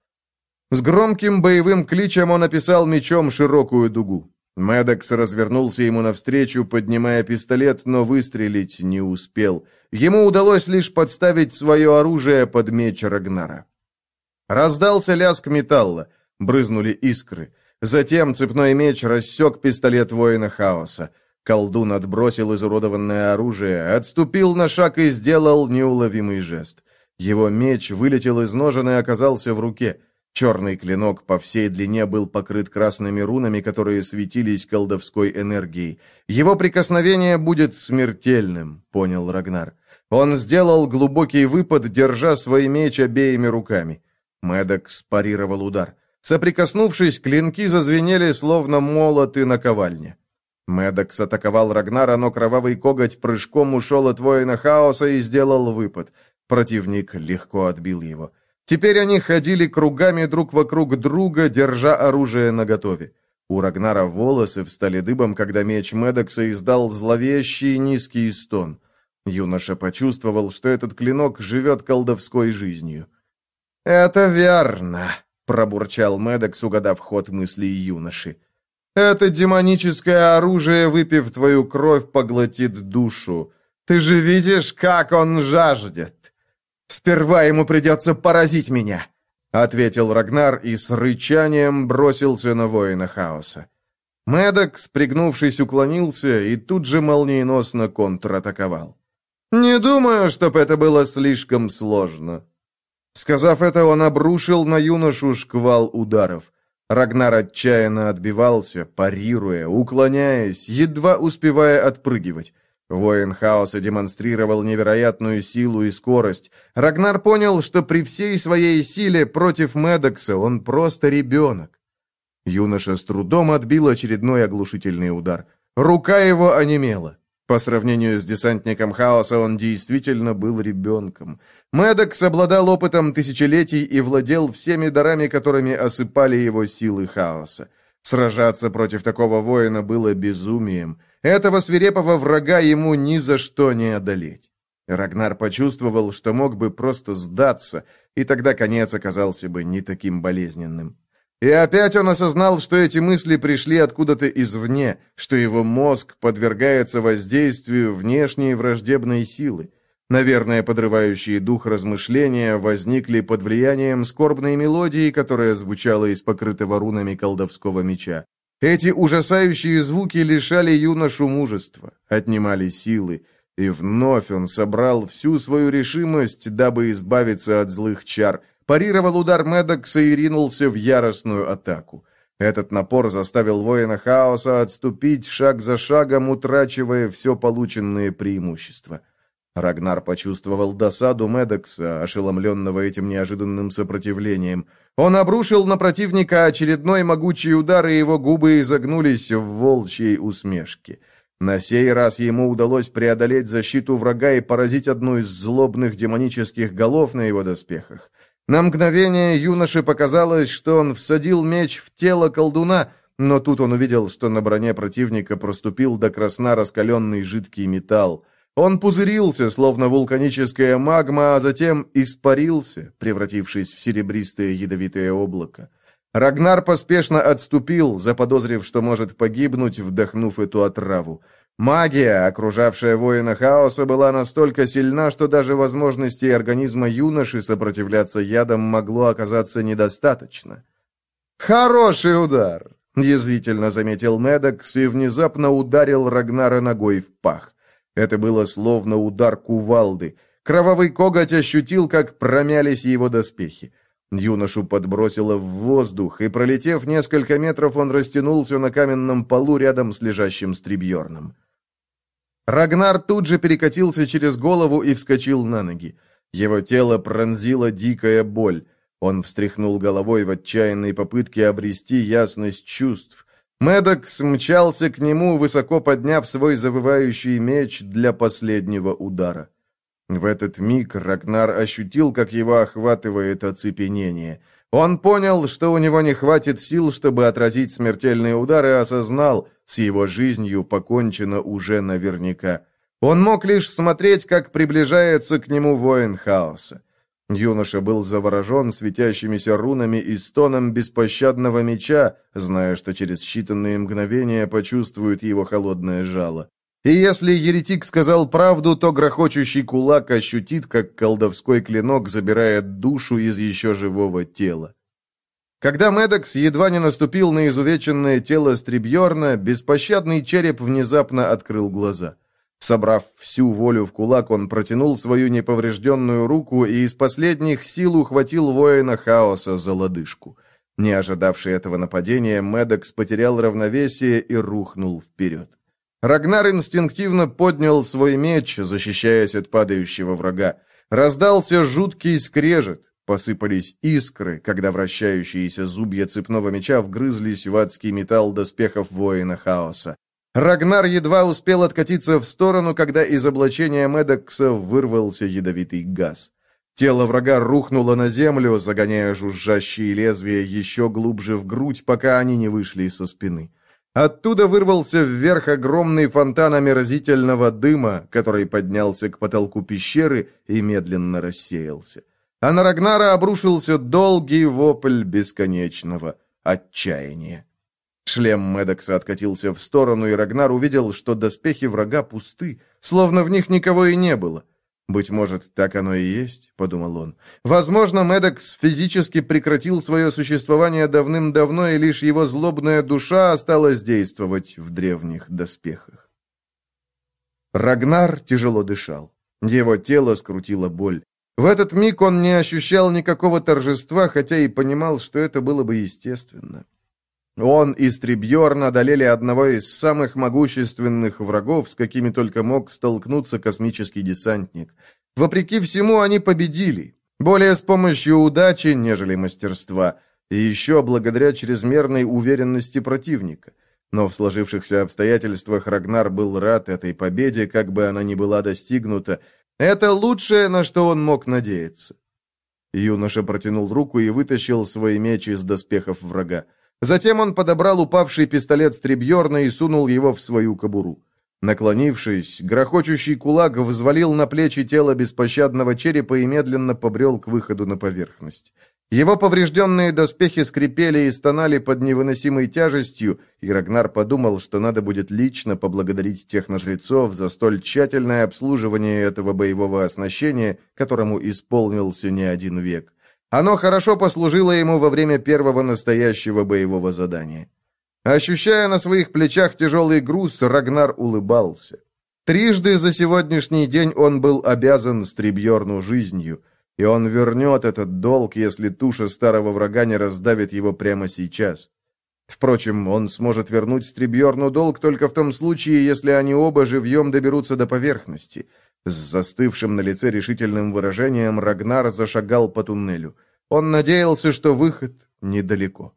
С громким боевым кличем он описал мечом широкую дугу. Медекс развернулся ему навстречу, поднимая пистолет, но выстрелить не успел. Ему удалось лишь подставить свое оружие под меч Рагнара. Раздался лязг металла, брызнули искры. Затем цепной меч рассек пистолет воина хаоса. Колдун отбросил изуродованное оружие, отступил на шаг и сделал неуловимый жест. Его меч вылетел из ножен и оказался в руке — Черный клинок по всей длине был покрыт красными рунами, которые светились колдовской энергией. Его прикосновение будет смертельным, понял Рагнар. Он сделал глубокий выпад, держа свой меч обеими руками. Мэддок спарировал удар. Соприкоснувшись, клинки зазвенели, словно молоты на ковальне. Мэддокс атаковал Рагнара, но кровавый коготь прыжком ушел от воина хаоса и сделал выпад. Противник легко отбил его. Теперь они ходили кругами друг вокруг друга, держа оружие наготове. У Рагнара волосы встали дыбом, когда меч Медокса издал зловещий низкий стон. Юноша почувствовал, что этот клинок живет колдовской жизнью. «Это верно», — пробурчал Медокс, угадав ход мыслей юноши. «Это демоническое оружие, выпив твою кровь, поглотит душу. Ты же видишь, как он жаждет!» Сперва ему придется поразить меня!» — ответил Рагнар и с рычанием бросился на воина хаоса. Мэддок, спрягнувшись, уклонился и тут же молниеносно контратаковал. «Не думаю, чтоб это было слишком сложно». Сказав это, он обрушил на юношу шквал ударов. Рагнар отчаянно отбивался, парируя, уклоняясь, едва успевая отпрыгивать. Воин хаоса демонстрировал невероятную силу и скорость. Рагнар понял, что при всей своей силе против Медокса он просто ребенок. Юноша с трудом отбил очередной оглушительный удар. Рука его онемела. По сравнению с десантником хаоса он действительно был ребенком. Медокс обладал опытом тысячелетий и владел всеми дарами, которыми осыпали его силы хаоса. Сражаться против такого воина было безумием. Этого свирепого врага ему ни за что не одолеть. Рагнар почувствовал, что мог бы просто сдаться, и тогда конец оказался бы не таким болезненным. И опять он осознал, что эти мысли пришли откуда-то извне, что его мозг подвергается воздействию внешней враждебной силы. Наверное, подрывающие дух размышления возникли под влиянием скорбной мелодии, которая звучала из покрытого рунами колдовского меча. Эти ужасающие звуки лишали юношу мужества, отнимали силы, и вновь он собрал всю свою решимость, дабы избавиться от злых чар, парировал удар Медокса и ринулся в яростную атаку. Этот напор заставил воина хаоса отступить шаг за шагом, утрачивая все полученные преимущества. Рагнар почувствовал досаду Медокса, ошеломленного этим неожиданным сопротивлением. Он обрушил на противника очередной могучий удар, и его губы изогнулись в волчьей усмешке. На сей раз ему удалось преодолеть защиту врага и поразить одну из злобных демонических голов на его доспехах. На мгновение юноше показалось, что он всадил меч в тело колдуна, но тут он увидел, что на броне противника проступил до красна раскаленный жидкий металл. Он пузырился, словно вулканическая магма, а затем испарился, превратившись в серебристое ядовитое облако. Рагнар поспешно отступил, заподозрив, что может погибнуть, вдохнув эту отраву. Магия, окружавшая воина хаоса, была настолько сильна, что даже возможностей организма юноши сопротивляться ядам могло оказаться недостаточно. «Хороший удар!» — язвительно заметил Медокс и внезапно ударил Рагнара ногой в пах. Это было словно удар кувалды. Кровавый коготь ощутил, как промялись его доспехи. Юношу подбросило в воздух, и, пролетев несколько метров, он растянулся на каменном полу рядом с лежащим стрибьерном. Рагнар тут же перекатился через голову и вскочил на ноги. Его тело пронзила дикая боль. Он встряхнул головой в отчаянной попытке обрести ясность чувств. Медокс мчался к нему, высоко подняв свой завывающий меч для последнего удара. В этот миг Рагнар ощутил, как его охватывает оцепенение. Он понял, что у него не хватит сил, чтобы отразить смертельные удары, и осознал, с его жизнью покончено уже наверняка. Он мог лишь смотреть, как приближается к нему воин хаоса. Юноша был заворожен светящимися рунами и стоном беспощадного меча, зная, что через считанные мгновения почувствует его холодное жало. И если еретик сказал правду, то грохочущий кулак ощутит, как колдовской клинок забирает душу из еще живого тела. Когда Медокс едва не наступил на изувеченное тело Стрибьерна, беспощадный череп внезапно открыл глаза. Собрав всю волю в кулак, он протянул свою неповрежденную руку и из последних сил ухватил воина хаоса за лодыжку. Не ожидавший этого нападения, Медокс потерял равновесие и рухнул вперед. Рагнар инстинктивно поднял свой меч, защищаясь от падающего врага. Раздался жуткий скрежет. Посыпались искры, когда вращающиеся зубья цепного меча вгрызлись в адский металл доспехов воина хаоса. Рагнар едва успел откатиться в сторону, когда из облачения Медокса вырвался ядовитый газ. Тело врага рухнуло на землю, загоняя жужжащие лезвия еще глубже в грудь, пока они не вышли со спины. Оттуда вырвался вверх огромный фонтан омерзительного дыма, который поднялся к потолку пещеры и медленно рассеялся. А на Рагнара обрушился долгий вопль бесконечного отчаяния. Шлем Медокса откатился в сторону, и Рагнар увидел, что доспехи врага пусты, словно в них никого и не было. «Быть может, так оно и есть», — подумал он. «Возможно, Медекс физически прекратил свое существование давным-давно, и лишь его злобная душа осталась действовать в древних доспехах». Рагнар тяжело дышал. Его тело скрутило боль. В этот миг он не ощущал никакого торжества, хотя и понимал, что это было бы естественно. Он и Стрибьерн одолели одного из самых могущественных врагов, с какими только мог столкнуться космический десантник. Вопреки всему, они победили. Более с помощью удачи, нежели мастерства, и еще благодаря чрезмерной уверенности противника. Но в сложившихся обстоятельствах Рагнар был рад этой победе, как бы она ни была достигнута. Это лучшее, на что он мог надеяться. Юноша протянул руку и вытащил свой меч из доспехов врага. Затем он подобрал упавший пистолет Стребьерна и сунул его в свою кобуру. Наклонившись, грохочущий кулак взвалил на плечи тело беспощадного черепа и медленно побрел к выходу на поверхность. Его поврежденные доспехи скрипели и стонали под невыносимой тяжестью, и Рагнар подумал, что надо будет лично поблагодарить техножрецов за столь тщательное обслуживание этого боевого оснащения, которому исполнился не один век. Оно хорошо послужило ему во время первого настоящего боевого задания. Ощущая на своих плечах тяжелый груз, Рагнар улыбался. Трижды за сегодняшний день он был обязан Стрибьерну жизнью, и он вернет этот долг, если туша старого врага не раздавит его прямо сейчас. Впрочем, он сможет вернуть Стрибьерну долг только в том случае, если они оба живьем доберутся до поверхности — с застывшим на лице решительным выражением Рагнар зашагал по туннелю. Он надеялся, что выход недалеко.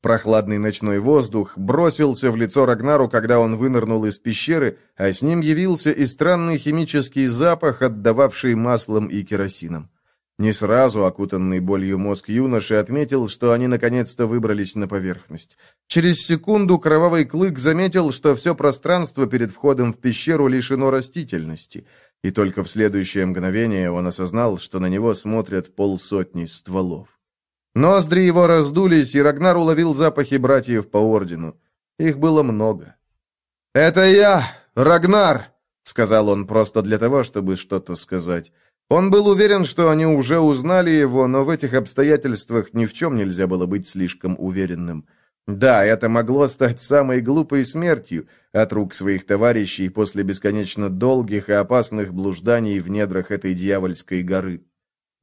Прохладный ночной воздух бросился в лицо Рагнару, когда он вынырнул из пещеры, а с ним явился и странный химический запах, отдававший маслом и керосином. Не сразу окутанный болью мозг юноши отметил, что они наконец-то выбрались на поверхность. Через секунду кровавый клык заметил, что все пространство перед входом в пещеру лишено растительности, и только в следующее мгновение он осознал, что на него смотрят полсотни стволов. Ноздри его раздулись, и Рагнар уловил запахи братьев по ордену. Их было много. «Это я, Рагнар!» — сказал он просто для того, чтобы что-то сказать. Он был уверен, что они уже узнали его, но в этих обстоятельствах ни в чем нельзя было быть слишком уверенным. Да, это могло стать самой глупой смертью от рук своих товарищей после бесконечно долгих и опасных блужданий в недрах этой дьявольской горы.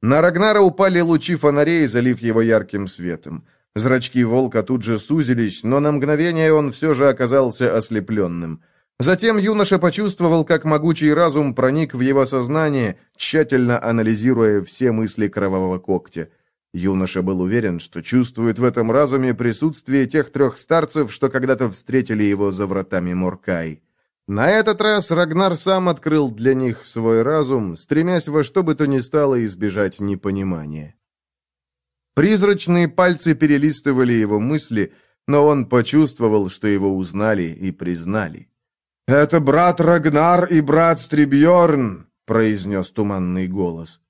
На Рагнара упали лучи фонарей, залив его ярким светом. Зрачки волка тут же сузились, но на мгновение он все же оказался ослепленным. Затем юноша почувствовал, как могучий разум проник в его сознание, тщательно анализируя все мысли кровавого когтя. Юноша был уверен, что чувствует в этом разуме присутствие тех трех старцев, что когда-то встретили его за вратами Моркай. На этот раз Рагнар сам открыл для них свой разум, стремясь во что бы то ни стало избежать непонимания. Призрачные пальцы перелистывали его мысли, но он почувствовал, что его узнали и признали. «Это брат Рагнар и брат Стрибьорн», — произнес туманный голос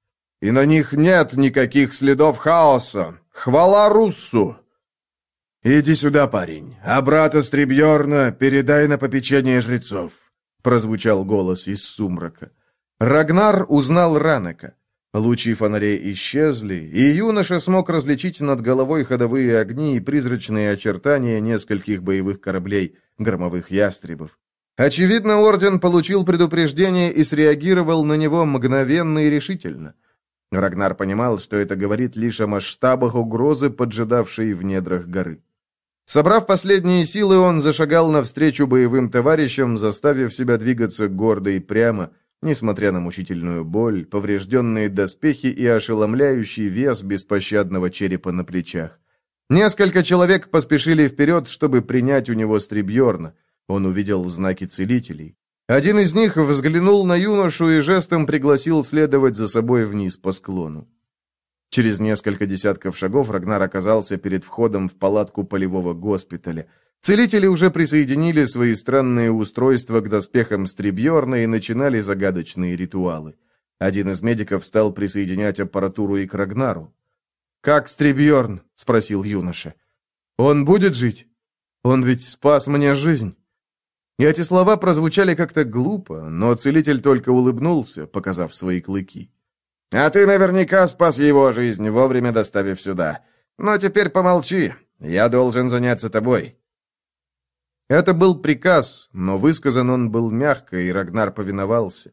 и на них нет никаких следов хаоса. Хвала Руссу!» «Иди сюда, парень, а брата Стрибьерна передай на попечение жрецов», — прозвучал голос из сумрака. Рагнар узнал Ранека. Лучи фонарей исчезли, и юноша смог различить над головой ходовые огни и призрачные очертания нескольких боевых кораблей, громовых ястребов. Очевидно, Орден получил предупреждение и среагировал на него мгновенно и решительно. Рагнар понимал, что это говорит лишь о масштабах угрозы, поджидавшей в недрах горы. Собрав последние силы, он зашагал навстречу боевым товарищам, заставив себя двигаться гордо и прямо, несмотря на мучительную боль, поврежденные доспехи и ошеломляющий вес беспощадного черепа на плечах. Несколько человек поспешили вперед, чтобы принять у него Стрибьерна. Он увидел знаки целителей. Один из них взглянул на юношу и жестом пригласил следовать за собой вниз по склону. Через несколько десятков шагов Рагнар оказался перед входом в палатку полевого госпиталя. Целители уже присоединили свои странные устройства к доспехам Стрибьерна и начинали загадочные ритуалы. Один из медиков стал присоединять аппаратуру и к Рагнару. «Как Стрибьерн?» — спросил юноша. «Он будет жить? Он ведь спас мне жизнь». И эти слова прозвучали как-то глупо, но целитель только улыбнулся, показав свои клыки. «А ты наверняка спас его жизнь, вовремя доставив сюда. Но теперь помолчи, я должен заняться тобой». Это был приказ, но высказан он был мягко, и Рагнар повиновался.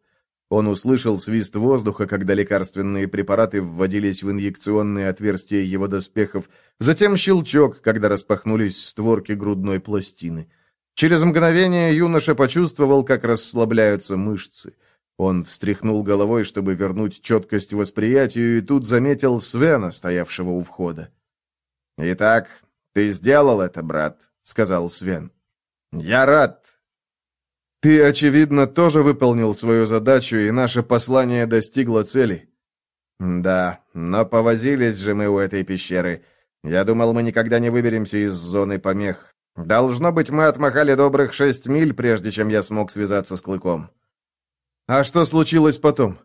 Он услышал свист воздуха, когда лекарственные препараты вводились в инъекционные отверстия его доспехов, затем щелчок, когда распахнулись створки грудной пластины. Через мгновение юноша почувствовал, как расслабляются мышцы. Он встряхнул головой, чтобы вернуть четкость восприятию, и тут заметил Свена, стоявшего у входа. «Итак, ты сделал это, брат», — сказал Свен. «Я рад». «Ты, очевидно, тоже выполнил свою задачу, и наше послание достигло цели». «Да, но повозились же мы у этой пещеры. Я думал, мы никогда не выберемся из зоны помех. Должно быть, мы отмахали добрых шесть миль, прежде чем я смог связаться с Клыком. А что случилось потом?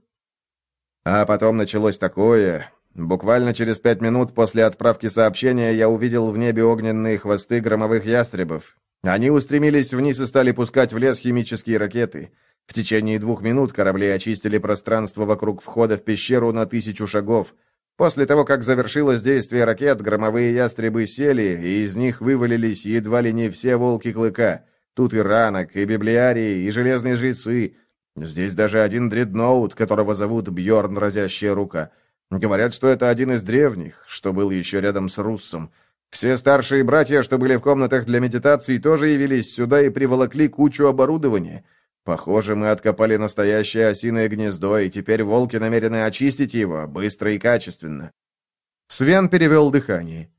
А потом началось такое. Буквально через пять минут после отправки сообщения я увидел в небе огненные хвосты громовых ястребов. Они устремились вниз и стали пускать в лес химические ракеты. В течение двух минут корабли очистили пространство вокруг входа в пещеру на тысячу шагов. После того, как завершилось действие ракет, громовые ястребы сели, и из них вывалились едва ли не все волки клыка. Тут и ранок, и библиарии, и железные жрецы. Здесь даже один дредноут, которого зовут Бьорн Разящая Рука. Говорят, что это один из древних, что был еще рядом с Руссом. Все старшие братья, что были в комнатах для медитации, тоже явились сюда и приволокли кучу оборудования. Похоже, мы откопали настоящее осиное гнездо, и теперь волки намерены очистить его быстро и качественно. Свен перевел дыхание.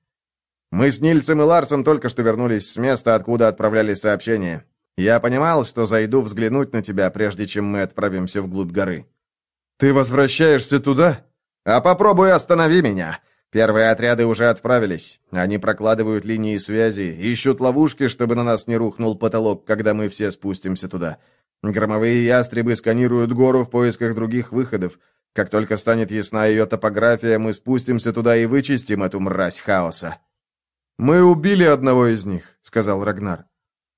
Мы с Нильцем и Ларсом только что вернулись с места, откуда отправляли сообщения. Я понимал, что зайду взглянуть на тебя, прежде чем мы отправимся вглубь горы. Ты возвращаешься туда? А попробуй останови меня. Первые отряды уже отправились. Они прокладывают линии связи, ищут ловушки, чтобы на нас не рухнул потолок, когда мы все спустимся туда. Громовые ястребы сканируют гору в поисках других выходов. Как только станет ясна ее топография, мы спустимся туда и вычистим эту мразь хаоса». «Мы убили одного из них», — сказал Рагнар.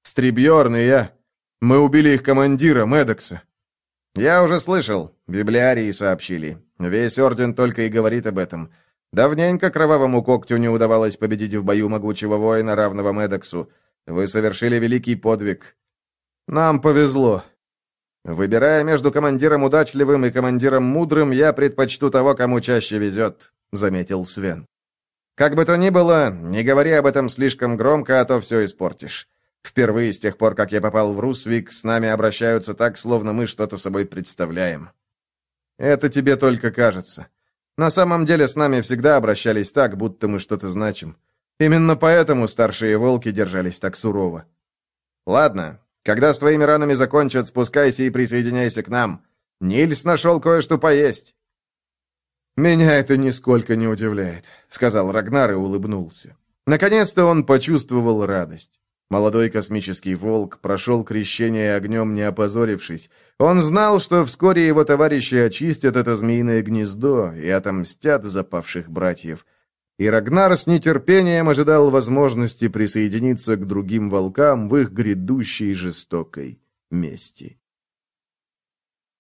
«Стрибьерн и я. Мы убили их командира, Медокса». «Я уже слышал. Библиарии сообщили. Весь Орден только и говорит об этом. Давненько кровавому когтю не удавалось победить в бою могучего воина, равного Медоксу. Вы совершили великий подвиг». «Нам повезло». «Выбирая между командиром удачливым и командиром мудрым, я предпочту того, кому чаще везет», — заметил Свен. «Как бы то ни было, не говори об этом слишком громко, а то все испортишь. Впервые с тех пор, как я попал в Русвик, с нами обращаются так, словно мы что-то собой представляем». «Это тебе только кажется. На самом деле с нами всегда обращались так, будто мы что-то значим. Именно поэтому старшие волки держались так сурово». «Ладно, когда с твоими ранами закончат, спускайся и присоединяйся к нам. Нильс нашел кое-что поесть». «Меня это нисколько не удивляет», — сказал Рагнар и улыбнулся. Наконец-то он почувствовал радость. Молодой космический волк прошел крещение огнем, не опозорившись. Он знал, что вскоре его товарищи очистят это змеиное гнездо и отомстят запавших братьев — и Рагнар с нетерпением ожидал возможности присоединиться к другим волкам в их грядущей жестокой мести.